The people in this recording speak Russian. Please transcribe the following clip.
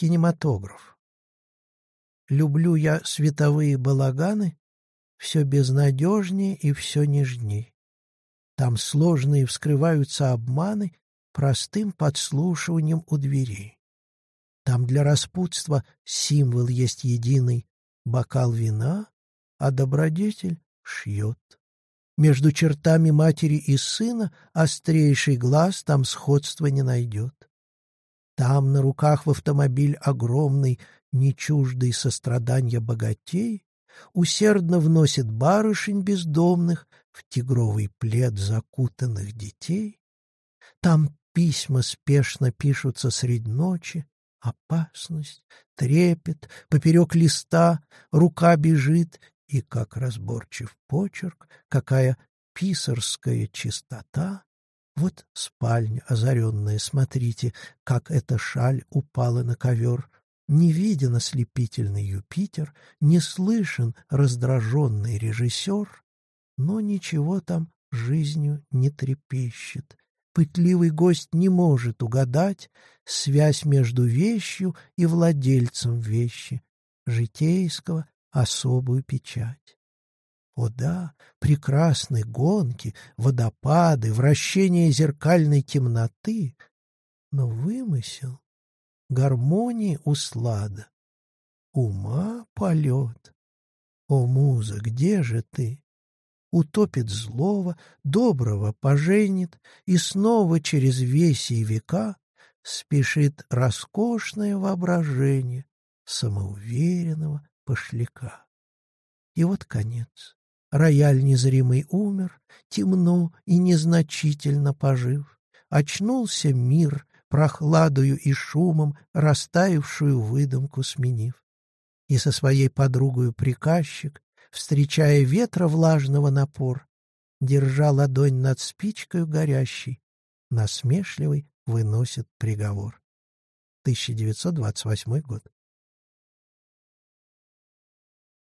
Кинематограф. Люблю я световые балаганы, все безнадежнее и все нежней. Там сложные вскрываются обманы простым подслушиванием у дверей. Там для распутства символ есть единый — бокал вина, а добродетель шьет. Между чертами матери и сына острейший глаз там сходства не найдет. Там на руках в автомобиль огромный, не чуждый сострадания богатей, усердно вносит барышень бездомных в тигровый плед закутанных детей. Там письма спешно пишутся средь ночи, опасность, трепет, поперек листа рука бежит, и как разборчив почерк, какая писарская чистота. Вот спальня озаренная, смотрите, как эта шаль упала на ковер. Не виден ослепительный Юпитер, не слышен раздраженный режиссер, но ничего там жизнью не трепещет. Пытливый гость не может угадать связь между вещью и владельцем вещи, житейского особую печать. О да, прекрасны гонки, водопады, вращение зеркальной темноты, но вымысел, гармонии услада, ума полет. О, муза, где же ты? Утопит злого, доброго поженит, и снова через веси и века спешит роскошное воображение самоуверенного пошляка. И вот конец. Рояль незримый умер, темно и незначительно пожив. Очнулся мир, прохладою и шумом, растаявшую выдумку сменив. И со своей подругою приказчик, встречая ветра влажного напор, держа ладонь над спичкой горящей, насмешливый выносит приговор. 1928 год.